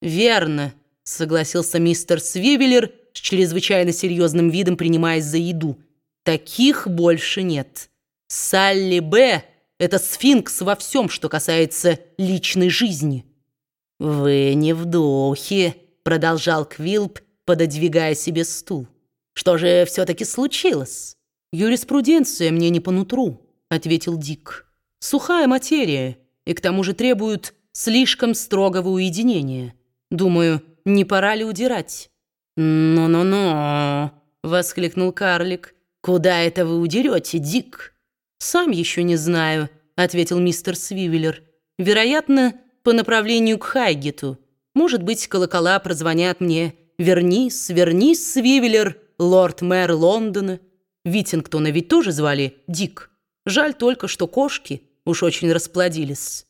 «Верно», — согласился мистер Свивеллер с чрезвычайно серьезным видом, принимаясь за еду. «Таких больше нет. Салли Б. — это сфинкс во всем, что касается личной жизни». «Вы не в духе», — продолжал Квилп, пододвигая себе стул. «Что же все-таки случилось?» «Юриспруденция мне не по нутру», — ответил Дик. «Сухая материя, и к тому же требует слишком строгого уединения». Думаю, не пора ли удирать?» «Ну-ну-ну!» — воскликнул карлик. «Куда это вы удерете, Дик?» «Сам еще не знаю», — ответил мистер Свивеллер. «Вероятно, по направлению к Хайгету. Может быть, колокола прозвонят мне. Вернись, вернись, Свивеллер, лорд-мэр Лондона. Витингтона ведь тоже звали Дик. Жаль только, что кошки уж очень расплодились».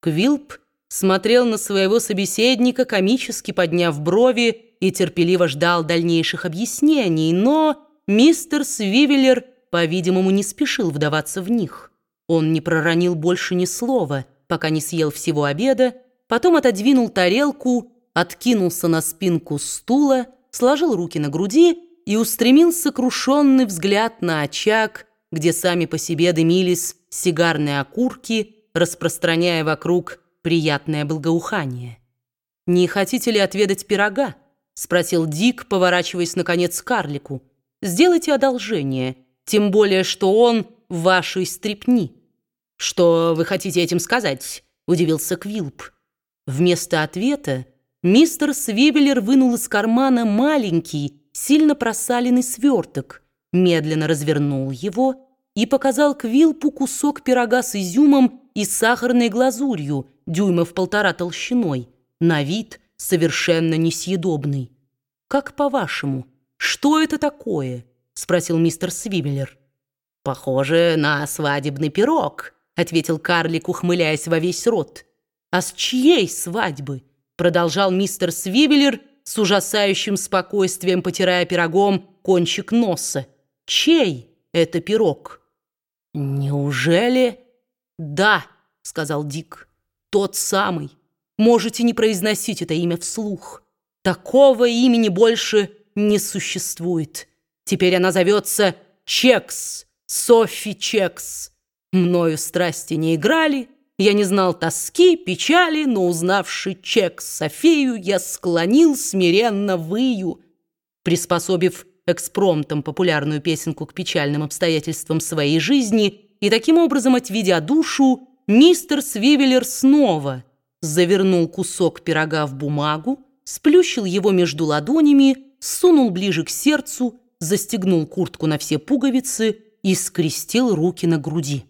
Квилп смотрел на своего собеседника, комически подняв брови, и терпеливо ждал дальнейших объяснений, но мистер Свивеллер, по-видимому, не спешил вдаваться в них. Он не проронил больше ни слова, пока не съел всего обеда, потом отодвинул тарелку, откинулся на спинку стула, сложил руки на груди и устремил сокрушенный взгляд на очаг, где сами по себе дымились сигарные окурки, распространяя вокруг приятное благоухание. «Не хотите ли отведать пирога?» — спросил Дик, поворачиваясь, наконец, к карлику. «Сделайте одолжение, тем более, что он в вашей стрепни». «Что вы хотите этим сказать?» — удивился Квилп. Вместо ответа мистер Свивеллер вынул из кармана маленький, сильно просаленный сверток, медленно развернул его и показал Квилпу кусок пирога с изюмом и сахарной глазурью, дюймов полтора толщиной, на вид совершенно несъедобный. «Как по-вашему, что это такое?» — спросил мистер Свивеллер. «Похоже на свадебный пирог», — ответил карлик, ухмыляясь во весь рот. «А с чьей свадьбы?» — продолжал мистер Свивеллер с ужасающим спокойствием, потирая пирогом кончик носа. «Чей это пирог?» «Неужели?» «Да», — сказал Дик. Тот самый. Можете не произносить это имя вслух. Такого имени больше не существует. Теперь она зовется Чекс, Софи Чекс. Мною страсти не играли, я не знал тоски, печали, но, узнавши Чекс Софию, я склонил смиренно выю, приспособив экспромтом популярную песенку к печальным обстоятельствам своей жизни и таким образом отведя душу Мистер Свивеллер снова завернул кусок пирога в бумагу, сплющил его между ладонями, сунул ближе к сердцу, застегнул куртку на все пуговицы и скрестил руки на груди.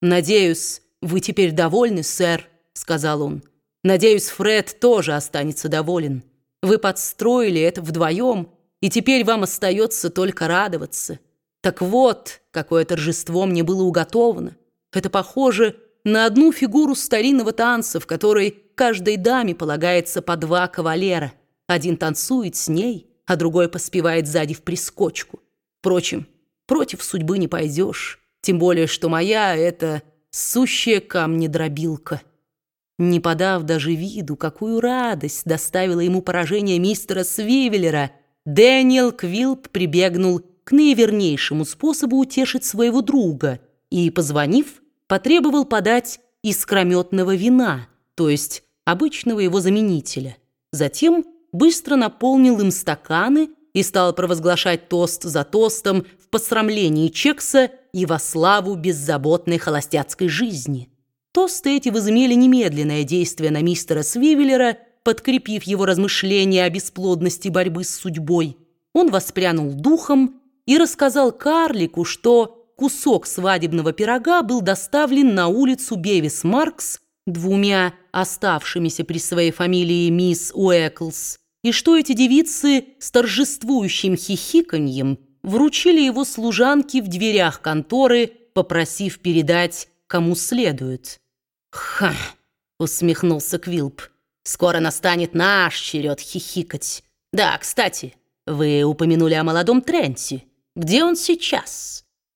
«Надеюсь, вы теперь довольны, сэр», — сказал он. «Надеюсь, Фред тоже останется доволен. Вы подстроили это вдвоем, и теперь вам остается только радоваться. Так вот, какое торжество мне было уготовано. Это похоже на одну фигуру старинного танца, в которой каждой даме полагается по два кавалера. Один танцует с ней, а другой поспевает сзади в прискочку. Впрочем, против судьбы не пойдешь, тем более, что моя — это сущая камнедробилка. Не подав даже виду, какую радость доставило ему поражение мистера Свивеллера, Дэниел Квилп прибегнул к наивернейшему способу утешить своего друга и, позвонив, потребовал подать искрометного вина, то есть обычного его заменителя. Затем быстро наполнил им стаканы и стал провозглашать тост за тостом в посрамлении Чекса и во славу беззаботной холостяцкой жизни. Тосты эти возымели немедленное действие на мистера Свивеллера, подкрепив его размышления о бесплодности борьбы с судьбой. Он воспрянул духом и рассказал карлику, что кусок свадебного пирога был доставлен на улицу Бевис-Маркс двумя оставшимися при своей фамилии мисс Уэклс, и что эти девицы с торжествующим хихиканьем вручили его служанке в дверях конторы, попросив передать, кому следует. «Ха!» — усмехнулся Квилп. «Скоро настанет наш черед хихикать. Да, кстати, вы упомянули о молодом Тренте. Где он сейчас?»